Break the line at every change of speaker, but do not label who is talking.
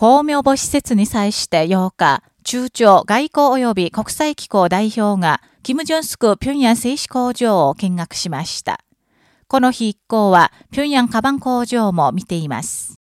公明母施設に際して8日、中朝外交及び国際機構代表が、キム・ジョンスク平壌製紙工場を見学しました。この日一行は、平壌カバン工場も見ています。